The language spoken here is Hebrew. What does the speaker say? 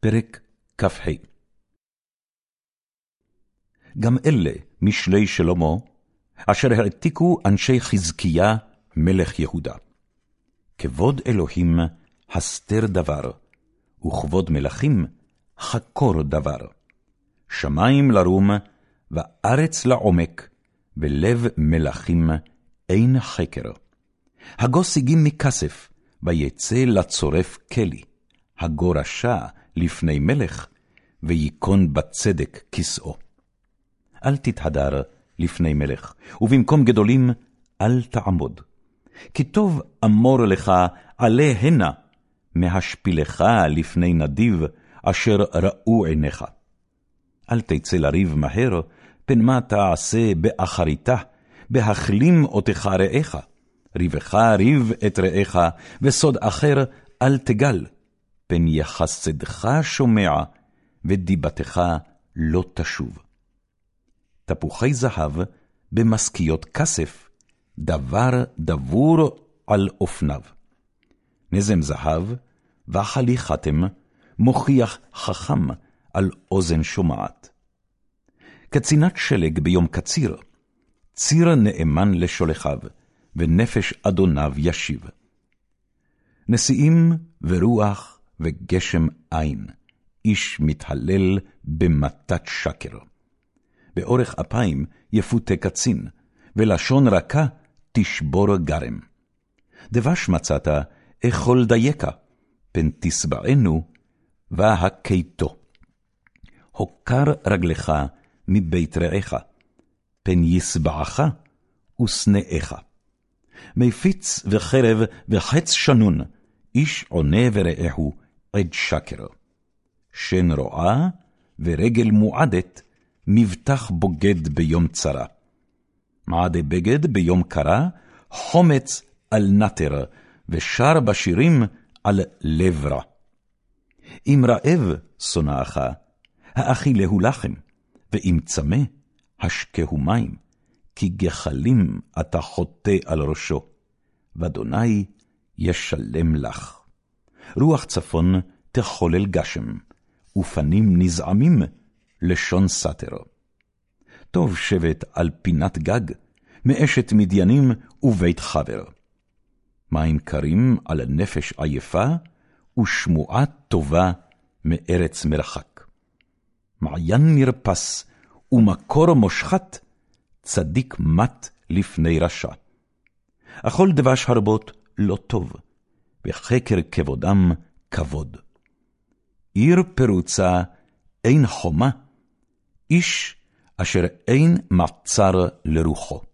פרק כ"ה גם אלה משלי שלמה, אשר העתיקו אנשי חזקיה מלך יהודה. כבוד אלוהים הסתר דבר, וכבוד מלכים חקור דבר. שמים לרום, וארץ לעומק, ולב מלכים אין חקר. הגו סיגים מכסף, ויצא לצורף כלי. הגו רשע לפני מלך, ויכון בצדק כסאו. אל תתהדר לפני מלך, ובמקום גדולים אל תעמוד. כי טוב אמור לך עלה הנה, מהשפילך לפני נדיב, אשר ראו עיניך. אל תצא לריב מהר, פן מה תעשה באחריתה, בהכלים אותך רעך. ריבך ריב את רעך, וסוד אחר אל תגל. פן יחסדך שומע, ודיבתך לא תשוב. תפוחי זהב במשכיות כסף, דבר דבור על אופניו. נזם זהב, וחלי חתם, מוכיח חכם על אוזן שומעת. קצינת שלג ביום קציר, ציר נאמן לשולחיו, ונפש אדוניו ישיב. נשיאים ורוח וגשם אין, איש מתהלל במתת שקר. באורך אפיים יפותה קצין, ולשון רכה תשבור גרם. דבש מצאת, אכול דייקה, פן תשבענו, והקיתו. הוקר רגלך מבית רעך, פן ישבעך ושנאיך. מפיץ וחרב וחץ שנון, איש עונה ורעהו עד שקר. שן רועה ורגל מועדת, מבטח בוגד ביום צרה. מעדי בגד ביום קרה, חומץ על נטר, ושר בשירים על לב רע. אם רעב שונאך, האכילהו לחם, ואם צמא, השקהו מים, כי גחלים אתה חוטא על ראשו, ואדוני ישלם לך. רוח צפון תחולל גשם, ופנים נזעמים לשון סתר. טוב שבט על פינת גג, מאשת מדיינים ובית חבר. מים קרים על נפש עייפה, ושמועה טובה מארץ מרחק. מעיין נרפס, ומקור מושחת, צדיק מת לפני רשע. אכול דבש הרבות לא טוב, וחקר כבודם כבוד. עיר פרוצה אין חומה, איש אשר אין מעצר לרוחו.